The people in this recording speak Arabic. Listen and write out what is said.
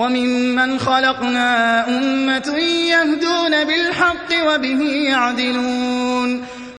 وَمِمَّنْ خَلَقْنَا أُمَّةٌ يَهْدُونَ بِالْحَقِّ وَبِهِ يَعْدِلُونَ.